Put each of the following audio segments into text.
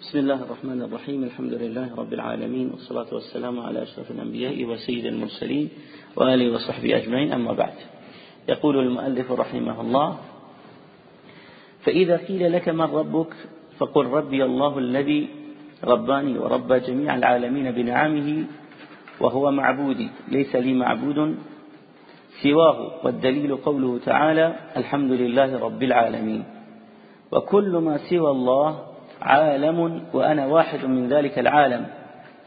بسم الله الرحمن الرحيم الحمد لله رب العالمين والصلاة والسلام على أشرف الأنبياء وسيد المرسلين وآله وصحبه أجمعين أما بعد. يقول المؤلف رحمه الله فإذا قيل لك من ربك فقل ربي الله الذي رباني ورب جميع العالمين بنعمه وهو معبودي ليس لي معبود سواه والدليل قوله تعالى الحمد لله رب العالمين. وكل ما سوى الله عالم وأنا واحد من ذلك العالم.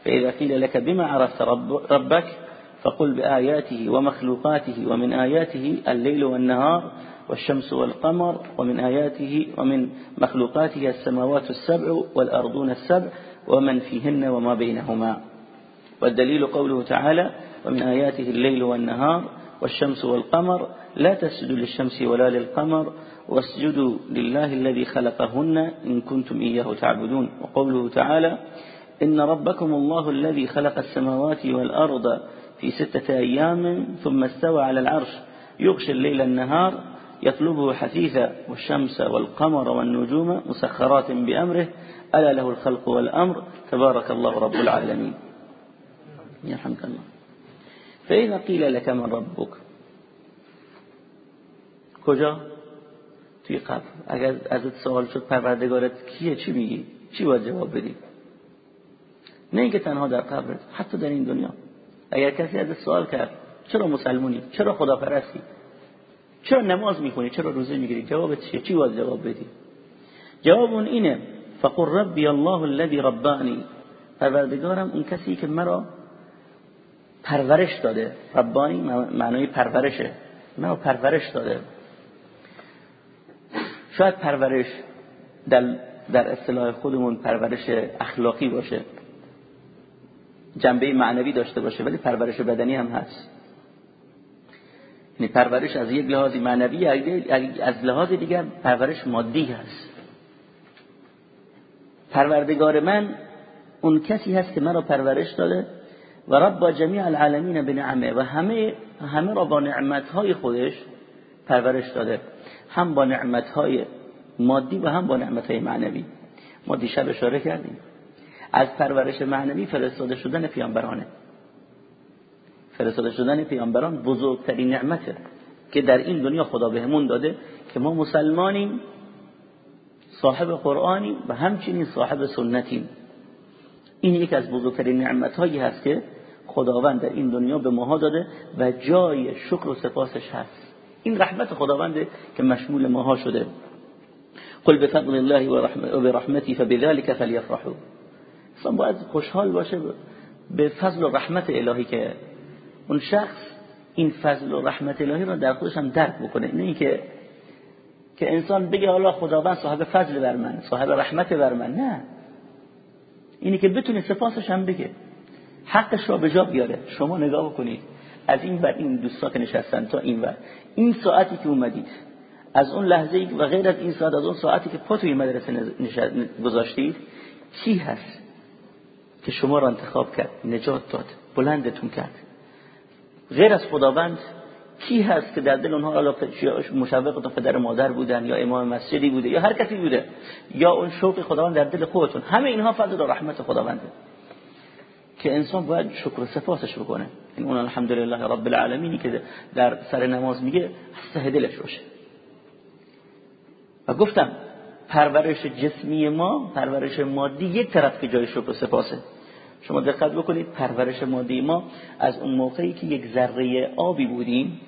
فإذا قيل لك بما عرفت رب ربك فقل بآياته ومخلوقاته ومن آياته الليل والنهار والشمس والقمر ومن آياته ومن مخلوقاته السماوات السبع والأرضون السبع ومن فيهن وما بينهما. والدليل قوله تعالى ومن آياته الليل والنهار والشمس والقمر لا تسجدوا للشمس ولا للقمر واسجدوا لله الذي خلقهن إن كنتم إياه تعبدون. وقوله تعالى إن ربكم الله الذي خلق السماوات والأرض في ستة أيام ثم استوى على العرش. يغشي الليل النهار يطلبه حثيثا والشمس والقمر والنجوم مسخرات بأمره. ألا له الخلق والأمر. تبارك الله رب العالمين. يرحمك الله. فإذا قيل لك من ربك کجا توی قبر. اگر ازت سوال شد پروردگارت کیه چی میگی؟ چی باید جواب بدی؟ نه اینکه تنها در قبرت حتی در این دنیا. اگر کسی ازت سوال کرد چرا مسلمونی؟ چرا خداپرستی؟ چرا نماز می‌خونی؟ چرا روزه می‌گیری؟ جوابت چیه؟ چی باید جواب بدی؟ جواب اون اینه فقل ربی الله الذي ربانی. پروردگارم اون کسی که مرا پرورش داده. ربانی معنای پرورشه مرا پرورش داده. شاید پرورش در, در اصطلاح خودمون پرورش اخلاقی باشه. جنبه معنوی داشته باشه ولی پرورش بدنی هم هست. یعنی پرورش از یک لحاظی معنوی از لحاظ دیگر پرورش مادی هست. پروردگار من اون کسی هست که مرا پرورش داده و رب جمیع العالمین بنعمه و همه همه را با نعمتهای خودش پرورش داده. هم با نعمتهای مادی و هم با نعمتهای معنوی. ما دیشب اشاره کردیم. از پرورش معنوی فرستاده شدن پیامبرانه. فرستاده شدن پیامبران بزرگترین نعمته که در این دنیا خدا بهمون داده که ما مسلمانیم صاحب قرآنیم و همچنین صاحب سنتیم. این یک از بزرگترین نعمتهایی هست که خداوند در این دنیا به ماها داده و جای شکر و سپاسش هست. این رحمت خداونده که مشمول ماها شده. قل بفضل الله و برحمتی فبذلك فلیفرحوا اصلا باید خوشحال باشه به فضل و رحمت الهی که اون شخص این فضل و رحمت الهی رو در خودش هم درک بکنه. نه اینکه که انسان بگه حالا خداوند صاحب فضل بر من صاحب رحمت بر من. نه. اینی که بتونه سپاسش هم بگه. حقش را به جا بیاره. شما نگاه بکنید. از این بر این دوستا که نشستن تا این بر این ساعتی که اومدید از اون لحظه و غیر از این ساعت از اون ساعتی که پا توی مدرسه گذاشتید چی هست که شما را انتخاب کرد؟ نجات داد بلندتون کرد. غیر از خداوند کی هست که در دل اونها حالا مشوق پدر مادر بودن یا امام مسجدی بوده یا هر کسی بوده یا اون شوق خداوند در دل خودتون؟ همه اینها فضل و رحمت خداونده. که انسان باید شکر و سپاسش بکنه. این اون الحمدلله رب العالمینی که در سر نماز میگه از دلش باشه. و گفتم پرورش جسمی ما پرورش مادی یک طرف که جای شکر و سپاسه. شما دقت بکنید پرورش مادی ما از اون موقعی که یک ذره آبی بودیم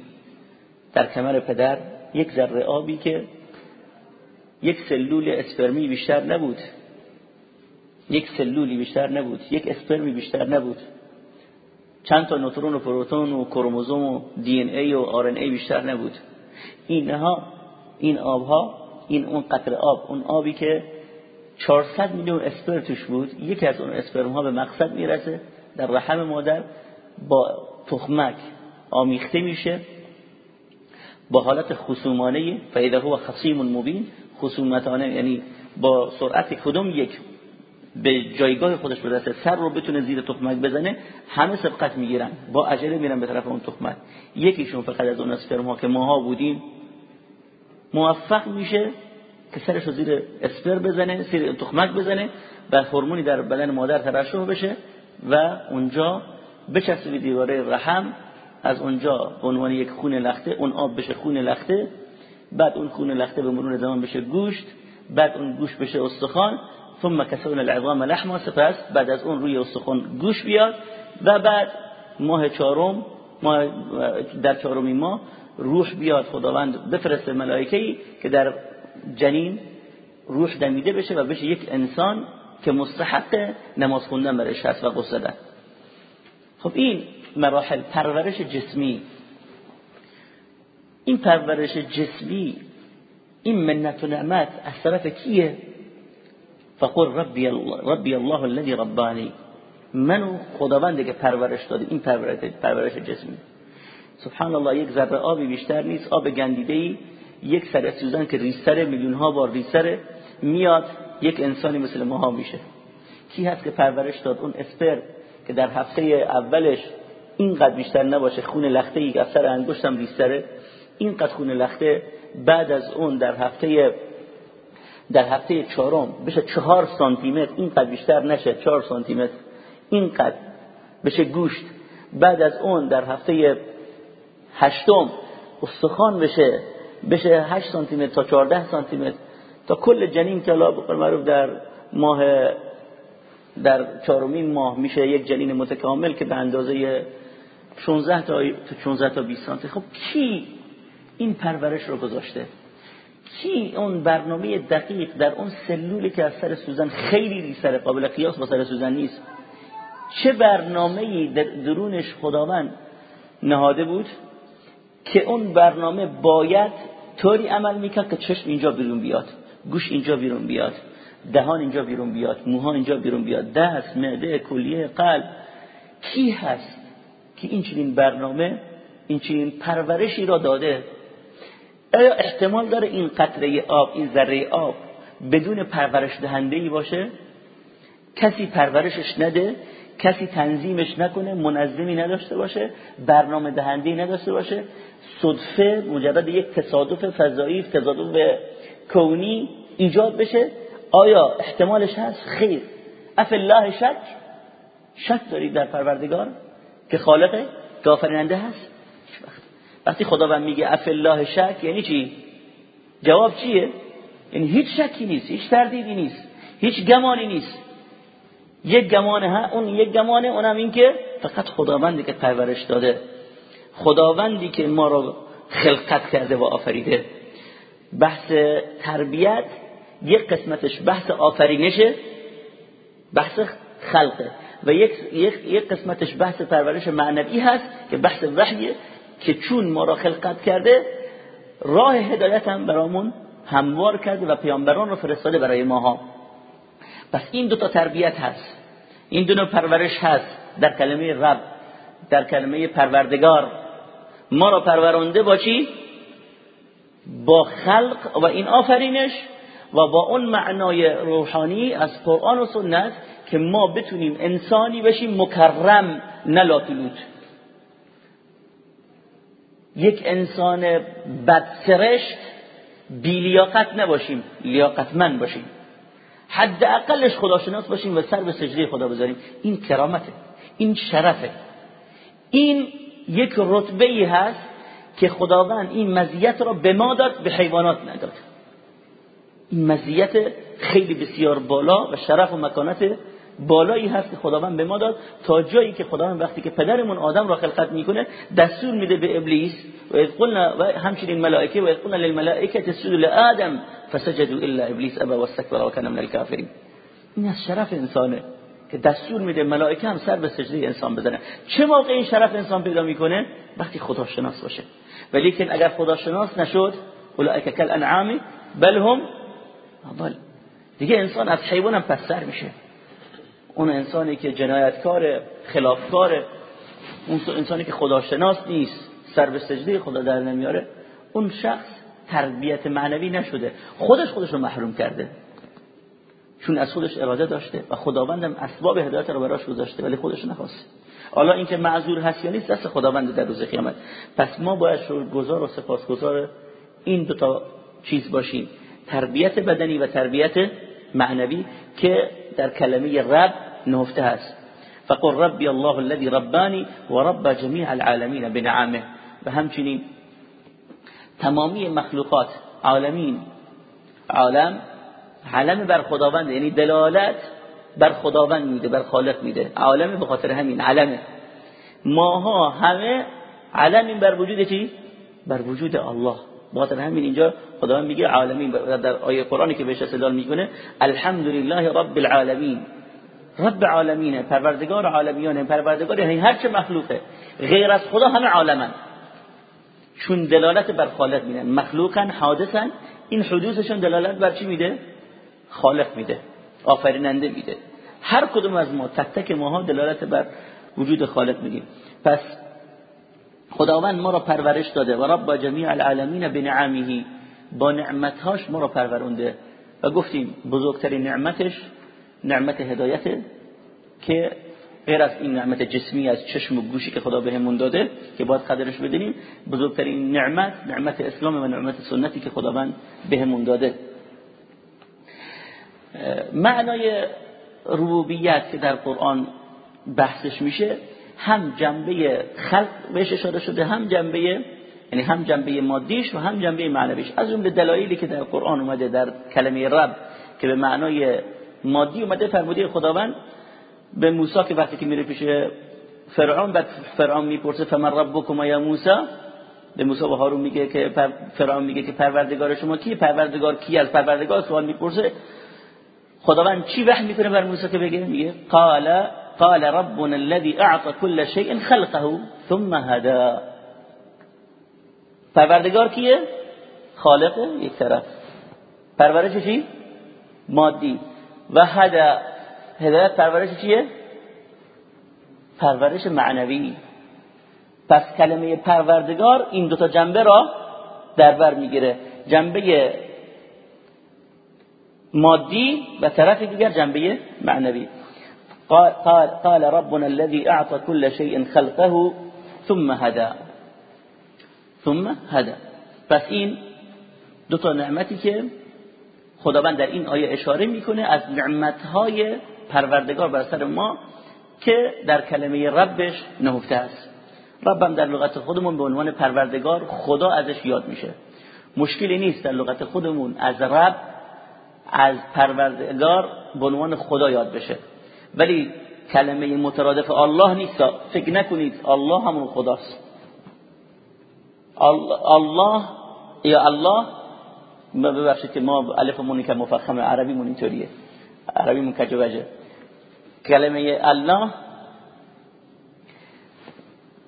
در کمر پدر یک ذره آبی که یک سلول اسپرمی بیشتر نبود. یک سلولی بیشتر نبود. یک اسپرمی بیشتر نبود. چند تا نوترون و پروتون و کروموزوم و دی ان ای و آر ان ای بیشتر نبود. اینها این آبها این اون قطر آب اون آبی که 400 میلیون اسپرم توش بود یکی از اون اسپرم ها به مقصد می‌رسه در رحم مادر با تخمک آمیخته میشه با حالت خصومانه فایده هو خصیم مبین خصومتانه یعنی با سرعت کدوم یک به جایگاه خودش برسه سر رو بتونه زیر تخمک بزنه همه سبقت می‌گیرن. با عجله میرن به طرف اون تخمک. یکیشون فقط از اون اسپرم ها که ماها بودیم موفق میشه که سرش رو زیر اسپر بزنه زیر تخمک بزنه و هورمونی در بدن مادر ترشح بشه و اونجا بچسبه دیواره رحم. از اونجا به عنوان یک خون لخته اون آب بشه خون لخته بعد اون خون لخته به مرور زمان بشه گوشت بعد اون گوشت بشه استخوان ثم کسون العظام لحما سپس بعد از اون روی استخوان گوش بیاد و بعد ماه چهارم ماه در چهارمی ماه روح بیاد خداوند بفرسته ملائکه‌ای که در جنین روح دمیده بشه و بشه یک انسان که مستحق نماز خوندن برش هست و قصده خب این مراحل پرورش جسمی. این پرورش جسمی این منت و نعمت از طرف کیه؟ فقل ربی الله, ربی الله الذي ربانی. منو خداوند که پرورش داده این پرورش, پرورش جسمی سبحان الله یک ذره آبی بیشتر نیست آب گندیده ای یک سر سوزن که ریسر میلیون ها بار ریسر میاد یک انسانی مثل ماها میشه. کی هست که پرورش داد؟ اون اسپر که در هفته اولش اینقدر بیشتر نباشه خون لخته ای از سر انگشتم ریسره اینقدر خون لخته بعد از اون در هفته در هفته چهارم بشه چهار سانتی متر اینقدر بیشتر نشه چهار سانتی متر اینقدر بشه گوشت. بعد از اون در هفته هشتم استخوان بشه بشه 8 سانتی متر تا 14 سانتی متر تا کل جنین که الله معروف در ماه در چهارمین ماه میشه یک جنین متکامل که به اندازه 16 تا 16 تا 20 سانتی خب کی این پرورش رو گذاشته؟ کی اون برنامه دقیق در اون سلولی که از سر سوزن خیلی سر قابل قیاس با سر سوزن نیست چه برنامه‌ای در درونش خداوند نهاده بود که اون برنامه باید طوری عمل می‌کرد که چشم اینجا بیرون بیاد گوش اینجا بیرون بیاد دهان اینجا بیرون بیاد موها اینجا بیرون بیاد دست معده کلیه قلب. کی هست که این چنین برنامه این چنین پرورشی را داده؟ آیا احتمال داره این قطره آب این ذره آب بدون پرورش دهنده ای باشه؟ کسی پرورشش نده کسی تنظیمش نکنه منظمی نداشته باشه برنامه دهنده نداشته باشه صدفه مجرد یک تصادف فضایی تصادف کونی ایجاد بشه؟ آیا احتمالش هست؟ خیر. اف الله شک. شک دارید در پروردگار که خالقه که آفریننده هست؟ وقتی خداوند میگه اف الله شک یعنی چی؟ جواب چیه؟ یعنی هیچ شکی نیست هیچ تردیدی نیست هیچ گمانی نیست. یک گمانه ها اون یک گمانه اونم این که فقط خداوندی که پرورش داده. خداوندی که ما رو خلقت کرده و آفریده. بحث تربیت یک قسمتش بحث آفرینشه بحث خلقه. و یک, یک, قسمتش بحث پرورش معنوی هست که بحث وحیه که چون ما را خلقت کرده راه هدایت هم برامون هموار کرده و پیامبران رو فرستاده برای ماها. پس این دو تا تربیت هست. این دو پرورش هست در کلمه رب در کلمه پروردگار. ما را پرورانده با چی؟ با خلق و این آفرینش و با اون معنای روحانی از قرآن و سنت که ما بتونیم انسانی بشیم مکرم نلاتلوت یک انسان بدسرشت بی لیاقت نباشیم لیاقتمند باشیم. حد اقلش خداشناس باشیم و سر به سجده خدا بذاریم. این کرامته این شرفه. این یک رتبه ای هست که خداوند این مزیت را به ما داد به حیوانات نداد. این مزیت خیلی بسیار بالا و شرف و مکانت بالایی هست که خداوند به ما داد تا جایی که خداوند وقتی که پدرمون آدم را خلقت می‌کنه دستور میده به ابلیس و اذ قلنا و همچنین ملائکه و اذ قلنا للملائکه تسجدوا لآدم فسجدوا الا ابلیس ابا واستكبر وكان من الكافرين این از شرف انسانه که دستور میده ملائکه هم سر به سجده انسان بزنه. چه موقع این شرف انسان پیدا می‌کنه؟ وقتی خداشناس باشه. ولیکن اگر خداشناس نشد اولئک کل انعام بل هم دیگه انسان از حیوان هم پستر میشه. اون انسانی که جنایتکار خلافکار اون انسانی که خداشناس نیست سر به سجده خدا در نمیاره اون شخص تربیت معنوی نشده. خودش خودش رو محروم کرده. چون از خودش اراده داشته و خداوندم اسباب هدایت رو براش گذاشته ولی خودش نخواست. حالا اینکه معذور هست یا نیست دست خداوند در روز قیامت. پس ما باید گذار و سپاسگزار این دو تا چیز باشیم. تربیت بدنی و تربیت معنوی که در کلمه رب نهفته هست. فقل ربی الله الذي ربانی و رب جمیع العالمین بنعمه. و همچنین تمامی مخلوقات عالمین عالم علم بر خداوند یعنی دلالت بر خداوند میده بر خالق میده. عالم به خاطر همین علمه ماها همه علم بر وجود چی؟ بر وجود الله. بخاطر همین اینجا خداوند میگه عالمین در آیه قرآنی که بهش استدلال می‌کنه الحمدلله رب العالمین. رب عالمینه پروردگار عالمیانه پروردگار یعنی هر چه مخلوقه. غیر از خدا همه عالمن. چون دلالت بر خالق میدن مخلوقن حادثن این حدوثشون دلالت بر چی میده؟ خالق میده. آفریننده میده. هر کدوم از ما تک تک ماها دلالت بر وجود خالق میدیم پس خداوند ما را پرورش داده. و رب جمیع العالمین بنعمه با نعمتهاش ما را پرورونده و گفتیم بزرگترین نعمتش نعمت هدایت که غیر از این نعمت جسمی از چشم و گوشی که خدا بهمون داده که باید قدرش بدونیم بزرگترین نعمت نعمت اسلام و نعمت سنتی که خداوند بهمون داده. معنای ربوبیت که در قرآن بحثش میشه هم جنبه خلق بهش اشاره شده هم جنبه یعنی هم جنبه مادیش و هم جنبه معنویش. از جمله دلایلی که در قرآن اومده در کلمه رب که به معنای مادی اومده فرموده خداوند به موسی که وقتی که میره پیش فرعون بعد فرعون می‌پرسه فمن ربکم یا موسی؟ به موسی و هارون میگه که فرعون میگه که پروردگار شما کیه؟ پروردگار کی از پروردگار سوال می‌پرسه. خداوند چی وحی می‌کنه بر موسی که بگه؟ میگه قال قال ربنا الذي اعطى كل شيء خلقه ثم هدا پروردگار کیه؟ خالقه یک طرف. پرورش چی؟ مادی. و هدا هدایت پرورش چیه؟ پرورش معنوی. پس کلمه پروردگار این دوتا جنبه را در بر می‌گیره. جنبه مادی و طرف دیگر جنبه معنوی. قال, قال ربنا الذي اعطى كل شيء خلقه ثم هدا ثم هدا پس این دو تا نعمتی که خداوند در این آیه اشاره می‌کنه از نعمتهای پروردگار بر سر ما که در کلمه ربش نهفته است. ربم در لغت خودمون به عنوان پروردگار خدا ازش یاد میشه. مشکلی نیست در لغت خودمون از رب از پروردگار به عنوان خدا یاد بشه. ولی کلمه مترادف الله نیست. فکر نکنید الله همون خداست. الله یا الله ببخشید که ما الفمون که مفخم عربیمون اینطوریه. عربیمون کجوجه کلمه الله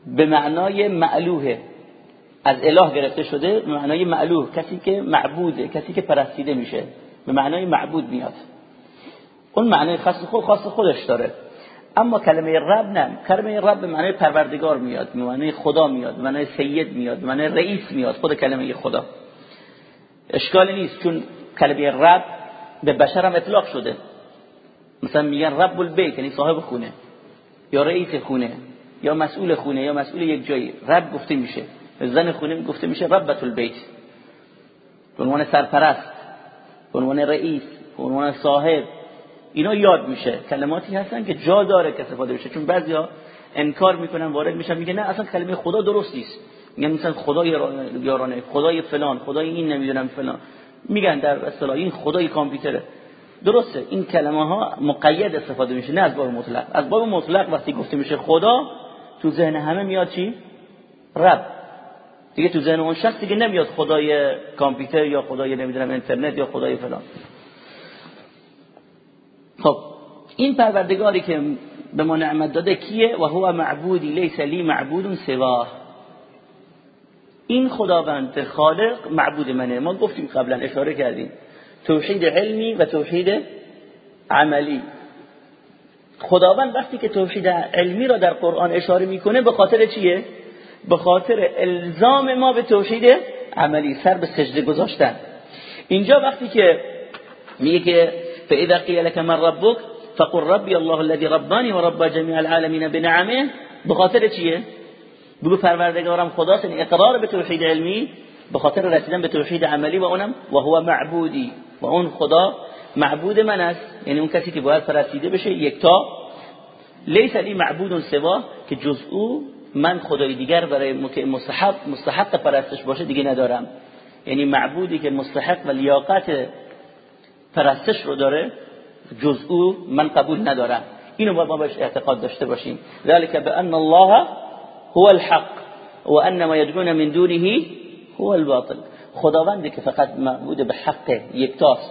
به معنای معلوهه از اله گرفته شده به معنای معلوه. کسی که معبوده کسی که پرستیده میشه به معنای معبود میاد. اون معنای خاص خود خاص خودش داره. اما کلمه رب نه. کلمه رب به معنای پروردگار میاد به معنای خدا میاد به معنای سید میاد به معنای رئیس میاد خود کلمه خدا. اشکالی نیست چون کلمه رب به بشر هم اطلاق شده. مثلا میگن رب البیت یعنی صاحب خونه یا رئیس خونه یا مسئول خونه یا مسئول یک جایی. رب گفته میشه. زن خونه گفته میشه ربت البیت. به عنوان سرپرست به عنوان رئیس به عنوان صاحب اینا یاد میشه. کلماتی هستن که جا داره که استفاده بشه. چون بعضیا انکار می‌کنن وارد میشن میگه نه اصلا کلمه خدا درست نیست. میگن مثلا خدای یارانه خدای فلان خدای این نمی‌دونم فلان. میگن در اصطلاح این خدای کامپیوتره. درسته این کلمه ها مقید استفاده میشه نه از باب مطلق. از باب مطلق وقتی گفته میشه خدا تو ذهن همه میاد چی؟ رب. دیگه تو ذهن اون شخص دیگه نمیاد خدای کامپیوتر یا خدای نمی‌دونم اینترنت یا خدای فلان. خب این پروردگاری که به ما نعمت داده کیه؟ و هو معبودی لیس لی معبود سواه. این خداوند خالق معبود منه. ما گفتیم قبلا اشاره کردیم. توحید علمی و توحید عملی. خداوند وقتی که توحید علمی را در قرآن اشاره می‌کنه به خاطر چیه؟ به خاطر الزام ما به توحید عملی سر به سجده گذاشتن. اینجا وقتی که میگه که فاذا قیل لك من ربك فقل ربي الله الذي رباني ورب جميع العالمين بنعمه. به خاطر چیه؟ بگو پروردگارم خداست این یعنی اقرار به توحید علمی به خاطر رسیدن به توحید عملی و اونم و هو معبودی. و اون خدا معبود من است یعنی اون کسی که باید پرستیده بشه یکتا. لیس لی معبود سوا که جز او من خدای دیگر برای مستحق مستحق پرستش باشه دیگه ندارم. یعنی معبودی که مستحق و لیاقت پرستش رو داره جز او من قبول ندارم. اینو ما بهش اعتقاد داشته باشیم. ذلك بان الله هو الحق و ان ما يدعون من دونه هو الباطل. خداوندی که فقط معبود به حق یکتاست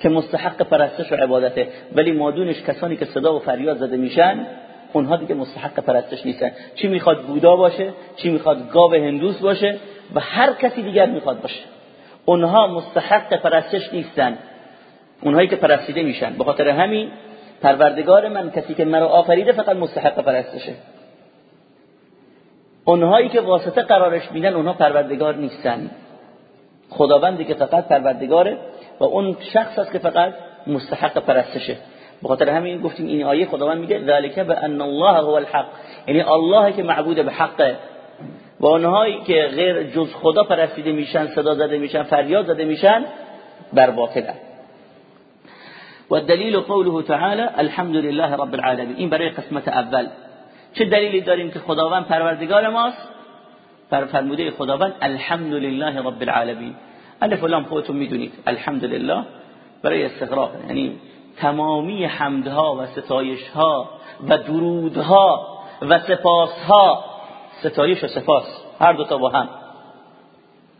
که مستحق پرستش و عبادته. ولی مادونش کسانی که صدا و فریاد زده میشن اونها دیگه مستحق پرستش نیستن. چی می‌خواد بودا باشه چی می‌خواد گاو هندوس باشه و هر کسی دیگر می‌خواد باشه. اونها مستحق پرستش نیستن. اونهایی که پرستیده میشن. به خاطر همین پروردگار من کسی که مرا آفریده فقط مستحق پرستشه. اونهایی که واسطه قرارش میدن اونها پروردگار نیستن. خداوندی که فقط پروردگاره و اون شخص است که فقط مستحق پرستشه. به خاطر همین گفتیم این آیه خداوند میگه ذالک به ان الله هو الحق. یعنی الله که معبود به حقه و اونهایی که غیر جز خدا پرستیده میشن صدا زده میشن فریاد زده میشن بر باطله و دلیل قوله تعالی الحمد لله رب العالمین. این برای قسمت اول. چه دلیلی داریم که خداوند پروردگار ماست؟ بر فرموده خداوند الحمد لله رب العالمین. الف و لام خودتون می‌دونید. الحمد لله برای استغراق یعنی تمامی حمدها و ستایشها و درودها و سپاسها. ستایش و سپاس. هر دو تا با هم.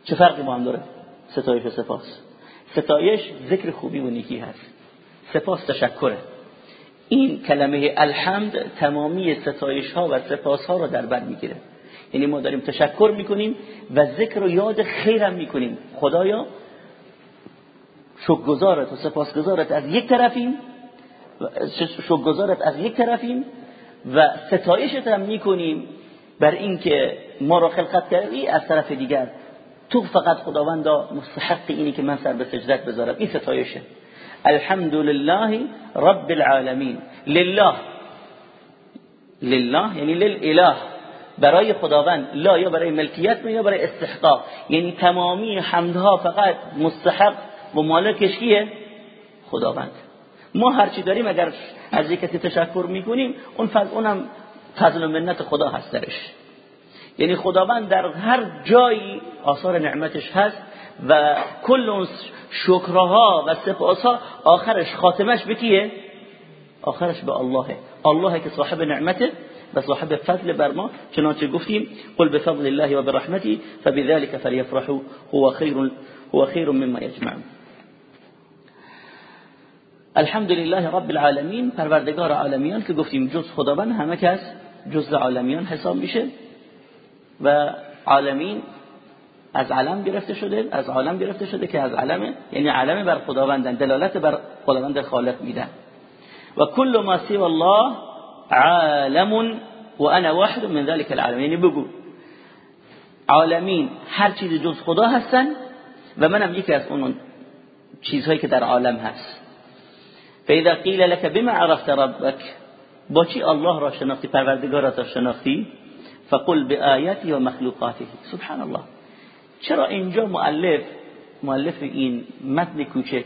چه فرقی با هم داره؟ ستایش و سپاس. ستایش ذکر خوبی و نیکی هست. سپاس تشکره. این کلمه الحمد تمامی ستایش ها و سپاس ها رو در بر می‌گیره. یعنی ما داریم تشکر می‌کنیم و ذکر و یاد خیرم می‌کنیم. خدایا شکرگزارت و سپاسگزارت از یک طرفیم شکرگزارت از یک طرفیم و ستایشت هم می‌کنیم بر اینکه ما را خلقت کردی از طرف دیگر. تو فقط خداوندا مستحق اینی که من سر به سجدت بذارم. این ستایشه. الحمد لله رب العالمین لله لله یعنی للاله برای خداوند لا یا برای ملکیت یا برای استحقاق یعنی تمامی حمدها فقط مستحق و مالکش کیه خداوند ما هرچی داریم اگر از کسی تشکر می‌کنیم اون فضل اونم فضل و منت خدا هست درش یعنی خداوند در هر جایی آثار نعمتش هست و کل اون شکرها و سپاسها آخرش خاتمش به کیه؟ آخرش به اللهه الله که صاحب نعمته و صاحب فضل بر ما. چنانچه گفتیم قل بفضل الله و برحمته فبذلك فليفرحوا. هو خیر هو خیر مما يجمعون الحمد لله رب العالمین پروردگار عالمیان که گفتیم جز خداوند همه کس جز عالمیان حساب میشه. و عالمین از علم گرفته شده از عالم گرفته شده که از علم یعنی علم بر خداوندن دلالت بر خداوند خالق میدن. و کل ما سوى الله عالم و انا واحد من ذلك العالم. یعنی بگو عالمین هر چیز جز خدا هستن و منم یکی از اون چیزهایی که در عالم هست. فاذا قیل لك بما عرفت ربك با چی الله را شناختی پروردگار را شناختی؟ فقل بآیاتی و مخلوقاته سبحان الله. چرا اینجا مؤلف مؤلف این متن کوچک؟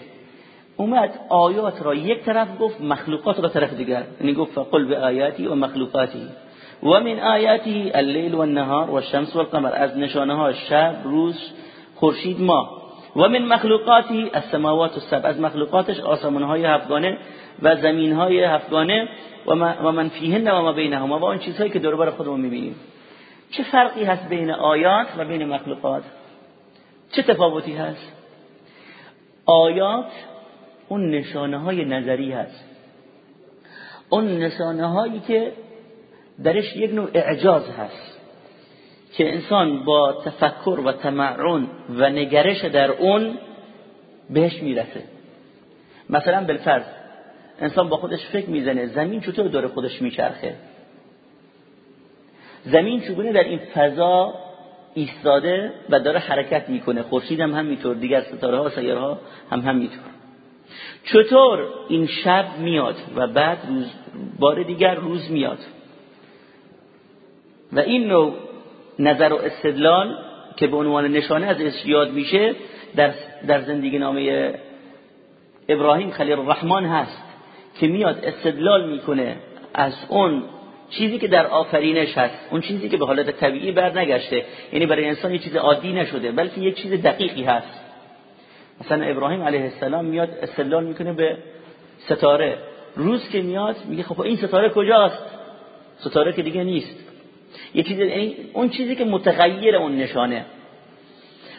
اومد آیات را یک طرف گفت مخلوقات را طرف دیگر. یعنی گفت فقل بآیاتی و مخلوقاته و من آیاته الليل والنهار والشمس والقمر از نشانه ها شب روز خورشید ماه. و من مخلوقاتی السماوات السبع. از مخلوقاتش آسمان های هفتگانه و زمین های هفتگانه. و من فیهن و ما بینهما. و اون چیزهایی که دور بر خودمون می‌بینیم. چه فرقی هست بین آیات و بین مخلوقات؟ چه تفاوتی هست؟ آیات اون نشانه های نظری هست. اون نشانه هایی که درش یک نوع اعجاز هست که انسان با تفکر و تمعن و نگرش در اون بهش می‌رسه. مثلا بالفرض انسان با خودش فکر می‌زنه زمین چطور داره خودش میچرخه؟ زمین چگونه در این فضا ایستاده و داره حرکت می‌کنه. خورشید هم همینطور دیگر ستاره ها و سیاره ها هم همینطور چطور این شب میاد و بعد روز بار دیگر روز میاد؟ و این نوع نظر و استدلال که به عنوان نشانه ازش یاد میشه در, در زندگی نامه ابراهیم خلیل الرحمن هست که میاد استدلال می‌کنه از اون چیزی که در آفرینش هست اون چیزی که به حالت طبیعی بر نگشته یعنی برای انسان یه چیز عادی نشده بلکه یک چیز دقیقی هست. مثلا ابراهیم علیه السلام میاد استدلال می‌کنه به ستاره. روز که میاد میگه خب این ستاره کجاست؟ ستاره که دیگه نیست. یه چیز یعنی اون چیزی که متغیر اون نشانه.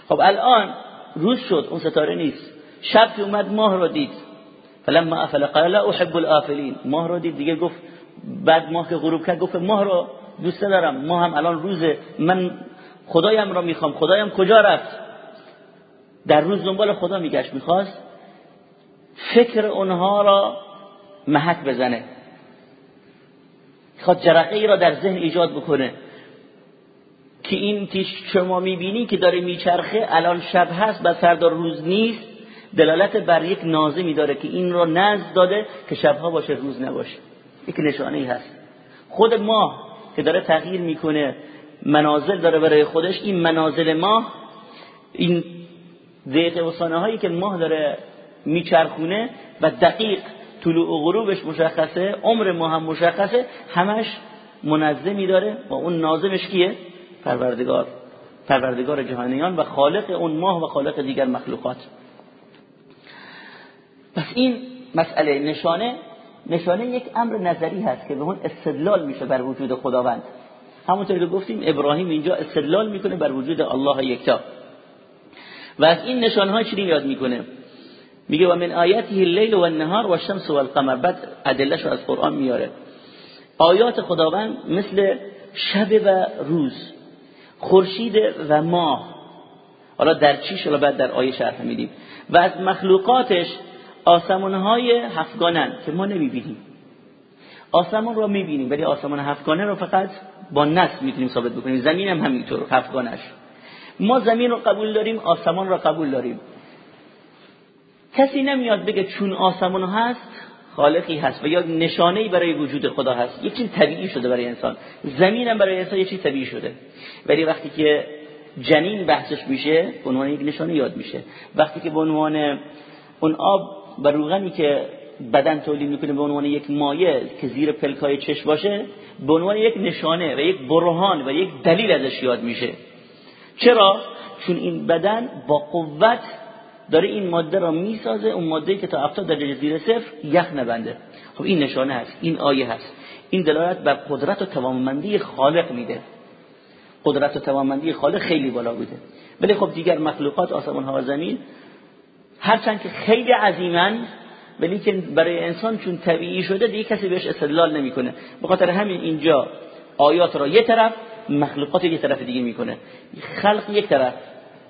خب الان روز شد اون ستاره نیست. شب که اومد ماه رو دید. فلما افل قال لا احب الافلین ماه رو دید دیگه گفت بعد ماه که غروب کرد گفت ماه رو دوست دارم. ماه هم الان روزه. من خدایم را می‌خوام. خدایم کجا رفت؟ در روز دنبال خدا میگشت. می‌خواست فکر اونها را محک بزنه. می‌خواد جرقه ای را در ذهن ایجاد بکنه. که این تیش شما می‌بینی که داره میچرخه الان شب هست و سردار روز نیست. دلالت بر یک نازمی داره که این را نزد داده که شبها باشه روز نباشه. یک نشانه ای هست. خود ماه که داره تغییر می‌کنه منازل داره برای خودش این منازل ماه این دقیقه و هایی که ماه داره میچرخونه و دقیق طلوع و غروبش مشخصه عمر ماه هم مشخصه همش منظمی داره و اون نازمش کیه؟ پروردگار. پروردگار جهانیان و خالق اون ماه و خالق دیگر مخلوقات. پس این مسئله نشانه نشانه یک امر نظری هست که به اون استدلال میشه بر وجود خداوند. همونطور که گفتیم ابراهیم اینجا استدلال می‌کنه بر وجود الله یکتا. و از این نشانه چی یاد می‌کنه؟ میگه و من آیاته اللیل و النهار و الشمس و القمر. بعد ادلهشو از قرآن میاره. آیات خداوند مثل شب و روز خورشید و ماه. حالا در چیش حالا بعد در آیه شرح میدیم. و از مخلوقاتش آسمان های هفتگانن که ما نمی‌بینیم. آسمان رو می‌بینیم ولی آسمان هفتگانه رو فقط با نصب می‌تونیم ثابت بکنیم. زمین هم همینطور هفتگانش. ما زمین رو قبول داریم آسمان رو قبول داریم. کسی نمیاد بگه چون آسمان هست خالقی هست و یا نشانه برای وجود خدا هست. یک چیز طبیعی شده برای انسان. زمین هم برای انسان یک چیز طبیعی شده. ولی وقتی که جنین بحثش میشه به عنوان یک نشانه یاد میشه. وقتی که به عنوان اون آب و روغنی که بدن تولید می‌کنه به عنوان یک مایه که زیر پلکای چشم باشه به عنوان یک نشانه و یک برهان و یک دلیل ازش یاد میشه. چرا؟ چون این بدن با قوت داره این ماده را می‌سازه اون ماده که تا 70 درجه زیر صفر یخ نبنده. خب این نشانه هست این آیه هست. این دلالت بر قدرت و توانمندی خالق میده. قدرت و توانمندی خالق خیلی بالا بوده. ولی خب دیگر مخلوقات آسمان ها و زمین هرچند که خیلی عظیمن ولی که برای انسان چون طبیعی شده دیگه کسی بهش استدلال نمی‌کنه. به خاطر همین اینجا آیات را یه طرف مخلوقات یه طرف دیگه می‌کنه. خلق یک طرف.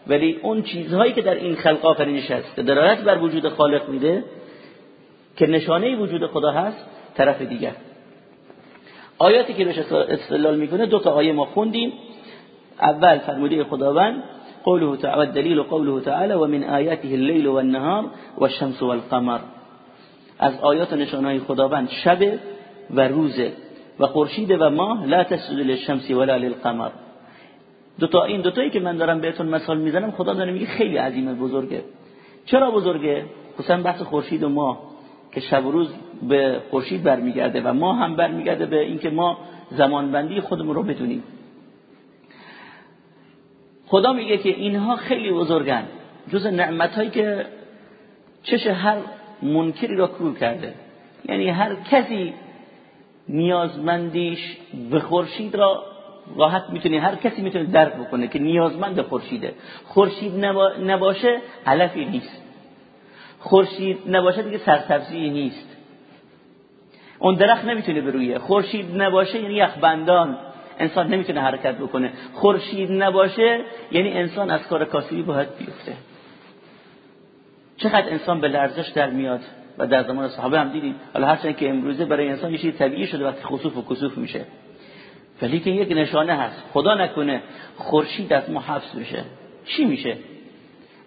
ولی اون چیزهایی که در این خلق آفرینش هست دلالت بر وجود خالق میده که نشانه وجود خدا هست طرف دیگر. آیاتی که بهش استدلال می‌کنه دو تا آیه ما خوندیم. اول فرموده خداوند قوله تعالى الدليل قوله تعالى ومن آياته الليل والنهار والشمس والقمر. از آیات نشانهای خداوند شب و روز و خورشید و ماه لا تسجد للشمس ولا للقمر. دو تا این دو تایی که من دارم بهتون مثال می‌زنم خدا داره میگه خیلی عظیمه بزرگه. چرا بزرگه؟ خصوصا بحث خورشید و ماه که شب و روز به خورشید برمیگرده و ماه هم برمیگرده به اینکه ما زمانبندی خودمون رو بدونیم. خدا میگه که اینها خیلی بزرگن. جز نعمت هایی که چش هر منکری را کور کرده. یعنی هر کسی نیازمندیش به خورشید را راحت می‌تونه هر کسی می‌تونه درک بکنه که نیازمند خورشیده. خورشید نباشه علفی نیست. خورشید نباشه دیگه سرسبزی نیست. اون درخت نمی‌تونه برویه. خورشید نباشه یعنی یخبندان انسان نمی‌تونه حرکت بکنه. خورشید نباشه یعنی انسان از کار کاسبی باید بیفته. چقدر انسان به لرزش در میاد؟ و در زمان صحابه هم دیدیم. حالا هرچند که امروزه برای انسان یه طبیعی شده وقتی خسوف و کسوف میشه. ولی که یک نشانه هست. خدا نکنه خورشید از ما حبس بشه. چی میشه؟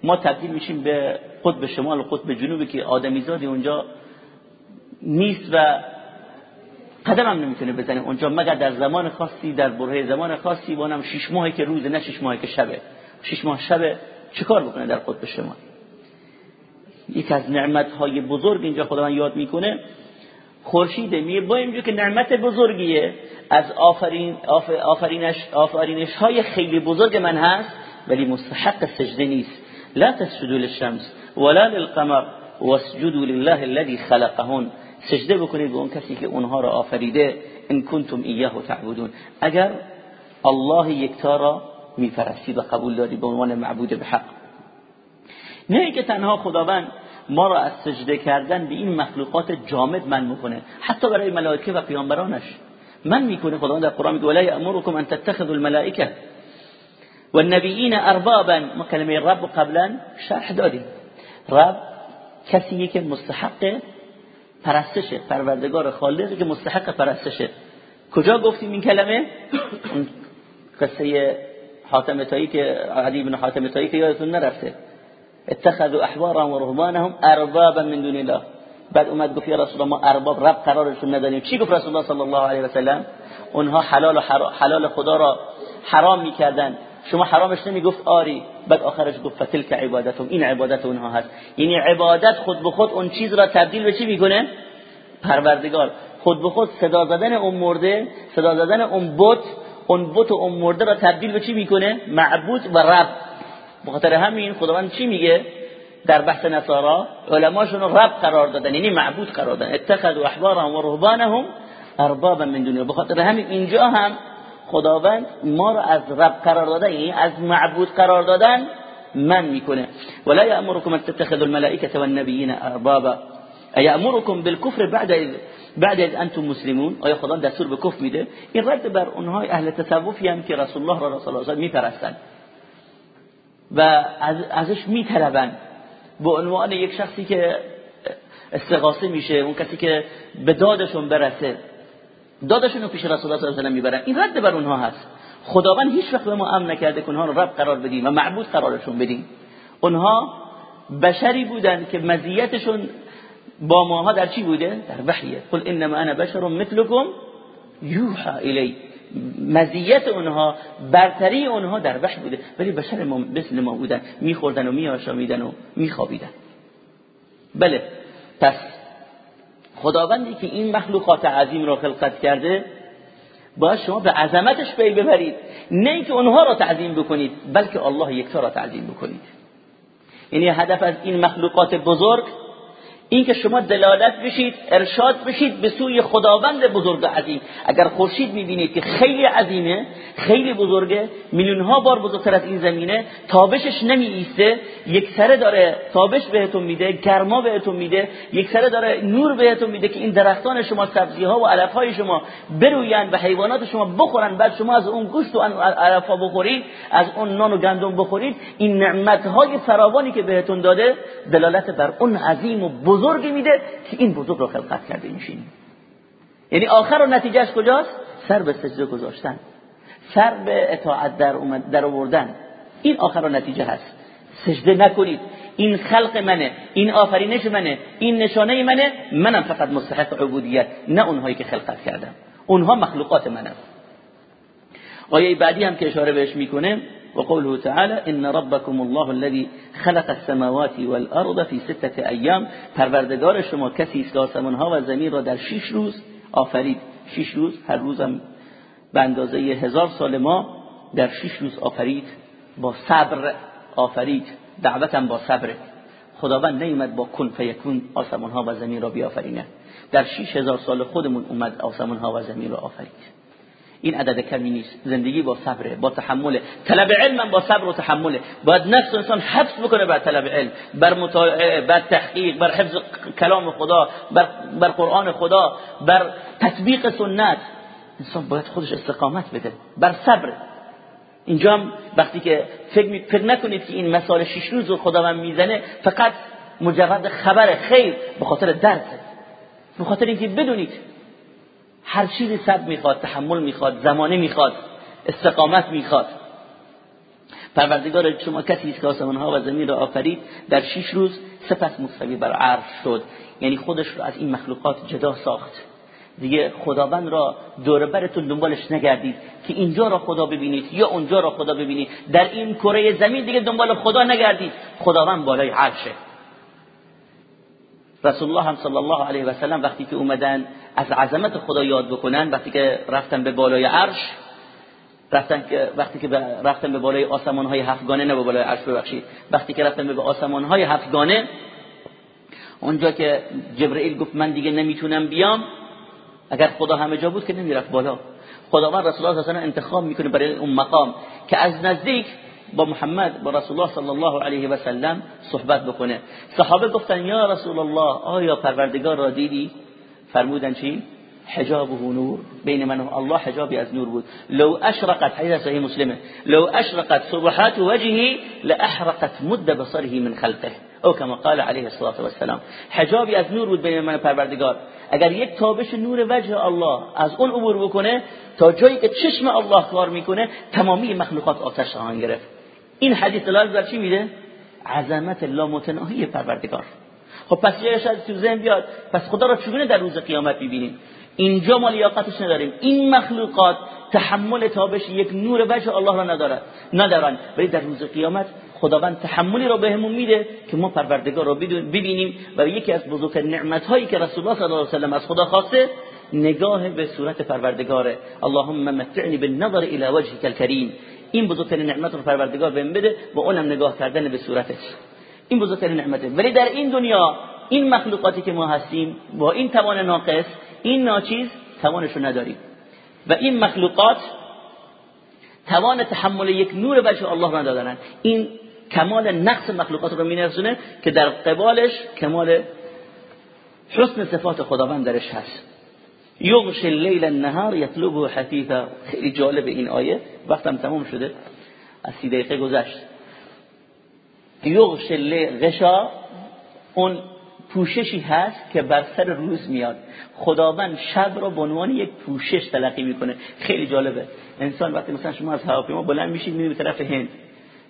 ما تبدیل میشیم به قطب شمال و قطب جنوبی که آدمیزادی اونجا نیست و قدم هم نمی‌تونه بزنه اونجا مگر در زمان خاصی در بره زمان خاصی بانم شش ماهی که روز نه شش ماهی که شبه. شش ماه شب چیکار بکنه در قطب شمال یک از نعمت های بزرگ اینجا خداوند یاد می‌کنه خورشید میگه با اینجا که نعمت بزرگیه از آفرین آفرینش آفرینش های خیلی بزرگ من هست ولی مستحق سجده نیست. لا تسجدوا للشمس ولا للقمر واسجدوا لله الذي خلقهن. سجده بکنید به اون کسی که اونها را آفریده ان کنتم ایاه تعبدون. اگر الله یکتا را میپرستید و قبول داری به عنوان معبود به حق. نه که تنها خداوند ما را از سجده کردن به این مخلوقات جامد من می‌کنه. حتی برای ملائکه و پیامبرانش من می‌کنه. خداوند در قرآن میگه ولا یامرکم ان تتخذوا الملائکه والنبیین اربابا ما کلمه رب قبلا شرح دادیم. رب کسی که مستحق پرستشه پروردگار خالقی که مستحق پرستشه کجا گفتیم این کلمه؟ قصه حاتم تایی که علی بن حاتم تایی که یادتون نرفته. اتخذوا احبارهم و رهبانهم اربابا من دون الله. بعد اومد گفت یا رسول الله ما ارباب رب قرارشون نداریم. چی گفت رسول الله صلی الله علیه و سلم؟ اونها حلال و حلال خدا را حرام می‌کردن شما حرامش نمی‌گفت آری بعد آخرش گفت فتلک عبادتهم این عبادت اونها هست. یعنی عبادت خود به خود اون چیز را تبدیل به چی می‌کنه؟ پروردگار. خود به خود صدا زدن اون مرده صدا زدن اون بت اون بت و اون مرده را تبدیل به چی می‌کنه؟ معبود و رب. بخاطر همین خداوند چی میگه؟ در بحث نصارا علماشون رب قرار دادن یعنی معبود قرار دادن. اتخذوا احبارهم و رهبانهم اربابا من دنیا بخاطر همین اینجا هم خداوند ما را از رب قرار دادن یعنی از معبود قرار دادن من می‌کنه. ولا یامرکم ان تتخذوا الملائکه والنبیین اربابا. ایامرکم بالکفر بعد بعد از انتم مسلمون. آیا خدا دستور به کفر میده؟ این رد بر اونهای اهل تصوفی هم که رسول الله را رسول الله میپرستن و از ازش میطلبن به عنوان یک شخصی که استغاثه میشه اون کسی که به دادشون برسه. دادشون رو پیش رسول الله صلی الله علیه و می‌برن. این رد بر اونها هست. خداوند هیچ وقت به ما امن نکرده که اونها رو رب قرار بدیم و معبود قرارشون بدیم. اونها بشری بودن که مزیتشون با ماها در چی بوده؟ در وحیه قل انما انا بشر مثلكم یوحى الی مزیت اونها برتری اونها در وحی بوده. ولی بشر ما مثل ما بودن. میخوردن و میآشامیدن و میخوابیدن. بله. پس خداوندی که این مخلوقات عظیم را خلقت کرده باید شما به عظمتش پی ببرید. نه اینکه اونها را تعظیم بکنید بلکه الله یکتا را تعظیم بکنید. یعنی هدف از این مخلوقات بزرگ این که شما دلالت بشید ارشاد بشید به سوی خداوند بزرگ عظیم. اگر خورشید می‌بینید که خیلی عظیمه خیلی بزرگه میلیون ها بار بزرگتر از این زمینه تابشش نمی ایسته یک سره داره تابش بهتون میده گرما بهتون میده یک سره داره نور بهتون میده که این درختان شما سبزی ها و علف های شما بروین و حیوانات شما بخورن. بعد شما از اون گوشت و علف ها بخورید از اون نان و گندم بخورید. این نعمت های فراوانی که بهتون داده دلالت بر اون عظیم و بزرگی میده که این بزرگ رو خلقت کرده میشین یعنی آخر و نتیجهش کجاست؟ سر به سجده گذاشتن. سر به اطاعت در, در آوردن. این آخر و نتیجه هست. سجده نکنید. این خلق منه این آفرینش منه این نشانه منه. منم فقط مستحق عبودیت نه اونهایی که خلقت کردم. اونها مخلوقات منم. آیه بعدی هم که اشاره بهش می‌کنه وقوله تعالى إن ربكم الله الذي خلق السماوات والأرض في ستة أيام. پروردگار شما کسی است و زمین را در شش روز آفرید. شش روز هر روزم به اندازه هزار سال ما در شش روز آفرید با صبر آفرید. دعوتم با صبر. خداوند نیومد با کن فیکون آسمان ها و زمین را بیافرینه. در شش هزار سال خودمون اومد آسمان ها و زمین را آفرید. این عدد کمی نیست. زندگی با صبر با تحمل طلب علم با صبر و تحمله. باید نفس انسان حفظ بکنه بر طلب علم بر مطالعه بر تحقیق بر حفظ کلام خدا بر, بر قرآن خدا بر تطبیق سنت. انسان باید خودش استقامت بده بر صبر. اینجا هم وقتی که فکر, فکر نکنید که این مسائل شش روز رو خداوند می‌زنه فقط مجرد خبر خیر به خاطر درد. به خاطر اینکه بدونید هر چیزی صبر می‌خواد تحمل می‌خواد زمانه می‌خواد استقامت می‌خواد. پروردگار شما کسی است که آسمان ها و زمین را آفرید در شش روز سپس مستوی بر عرش شد. یعنی خودش رو از این مخلوقات جدا ساخت. دیگه خداوند را دور برتون دنبالش نگردید که اینجا را خدا ببینید یا اونجا را خدا ببینید. در این کره زمین دیگه دنبال خدا نگردید. خداوند بالای عرشه. رسول الله صلی الله علیه و سلم وقتی که اومدن از عظمت خدا یاد بکنن وقتی که رفتن به بالای عرش رفتن که وقتی که رفتن به بالای آسمان های هفتگانه نه به بالای عرش ببخشید. وقتی که رفتن به آسمان های هفتگانه اونجا که جبرئیل گفت من دیگه نمی‌تونم بیام اگر خدا همه جا بود که نمی‌رفت بالا. خداوند رسول الله صلی انتخاب می‌کنه برای اون مقام که از نزدیک با محمد با رسول الله صلی الله علیه و سلم صحبت بکنه. صحابه گفتن یا رسول الله آیا پروردگار را دیدی؟ فرمودن چی؟ حجابه نور. بین من و الله حجابی از نور بود. لو اشرقت حدیث صحیح مسلمه. لو اشرقت صبحات وجهه لاحرقت مد بصره من خلقه. او کما قال علیه الصلاه والسلام. حجابی از نور بود بین من و پروردگار. اگر یک تابش نور وجه الله از اون عبور بکنه تا جایی که چشم الله کار می‌کنه تمامی مخلوقات آتش خواهند گرفت. این حدیث دلالت بر چی میده؟ عظمت الله متناهی پروردگار. خب پس یه شاید تو ذهن بیاد. پس خدا را چگونه در روز قیامت ببینیم اینجا ما لیاقتش نداریم. این مخلوقات تحمل تابش یک نور وجه الله را ندارد ندارن. ولی در روز قیامت خداوند تحملی را بهمون میده که ما پروردگار را ببینیم و یکی از بزرگترین نعمت هایی که رسول الله صلی الله علیه و از خدا خواسته نگاه به صورت پروردگاره. اللهم متعنی بالنظر الى وجهك الكریم این بزرگترین نعمت رو پروردگار بهم بده و اونم نگاه کردن به صورتش. این بزرگترین نعمته. ولی در این دنیا این مخلوقاتی که ما هستیم با این توان ناقص این ناچیز توانشو نداریم. و این مخلوقات توان تحمل یک نور وجه الله ندادن این کمال نقص مخلوقات رو مینرسونه که در قبالش کمال حسن صفات خداوند درش هست. یغش اللیل النهار یطلبه حثیثا خیلی جالب این آیه. وقتم تمام شده. از سی دقیقه گذشت. یغش غشا اون پوششی هست که بر سر روز میاد. خداوند شب رو به عنوان یک پوشش تلقی می‌کنه. خیلی جالبه. انسان وقتی مثلا شما از هواپیما بلند میشید میرید به طرف هند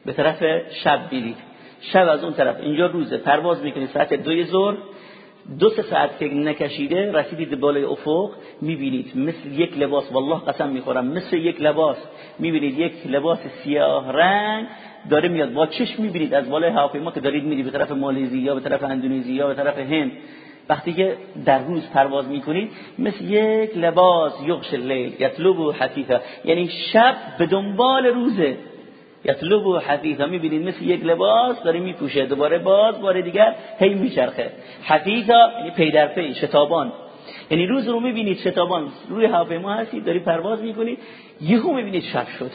به طرف شب میرید شب از اون طرف. اینجا روزه. پرواز می‌کنید ساعت دوی ظهر دو سه ساعت که نکشیده رسیدید بالای افق می‌بینید. مثل یک لباس والله قسم می‌خورم مثل یک لباس می‌بینید. یک لباس سیاه رنگ داره میاد با چشم می‌بینید. از بالای هواپیما که دارید میرید به طرف مالزی یا به طرف اندونزی یا به طرف هند. وقتی که در روز پرواز می‌کنید مثل یک لباس یغش اللیل یطلبو حفیفه یعنی شب به دنبال روزه. یطلبو حفیفه می‌بینید مثل یک لباس داره میپوشه. دوباره باز بار دیگر هی میچرخه. حفیفه یعنی پی شتابان. یعنی روز رو می‌بینید شتابان. روی هواپیما هستید داری پرواز می‌کنید. یهو می‌بینید شب شد.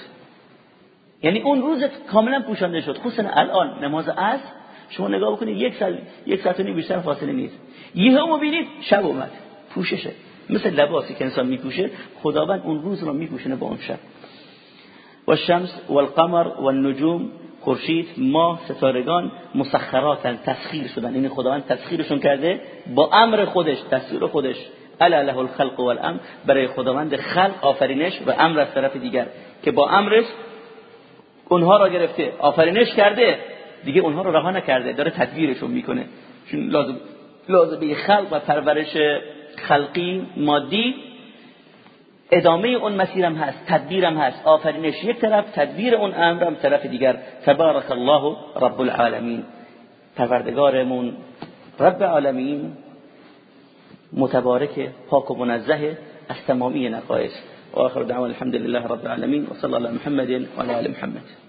یعنی اون روز کاملا پوشانده شد. خصوصا الان نماز عصر. شما نگاه بکنید یک سال یک ساعت و بیشتر فاصله نیست. یهو می‌بینید شب اومد. پوششه. مثل لباسی که انسان میپوشه خداوند اون روز رو میپوشونه با اون شب. و شمس و القمر و النجوم خورشید ماه ستارگان مسخراتن تسخیر شدن. این یعنی خداوند تسخیرشون کرده با امر خودش تسخیر خودش. الا له الخلق والامر. برای خداوند خلق آفرینش و امر از طرف دیگر. که با امرش اونها را گرفته آفرینش کرده. دیگه اونها رو رها نکرده داره تدبیرشون می‌کنه. چون لازم لازم خلق و پرورش خلقی مادی ادامه اون مسیرم هست تدبیرم هست. آفرینش یک طرف تدبیر اون امرم طرف دیگر. تبارک الله رب العالمین. پروردگارمون رب العالمین متبارک پاک و منزه از تمامی نقایص. و آخر دعوان الحمد لله رب العالمین. و صلی الله محمد و علی محمد.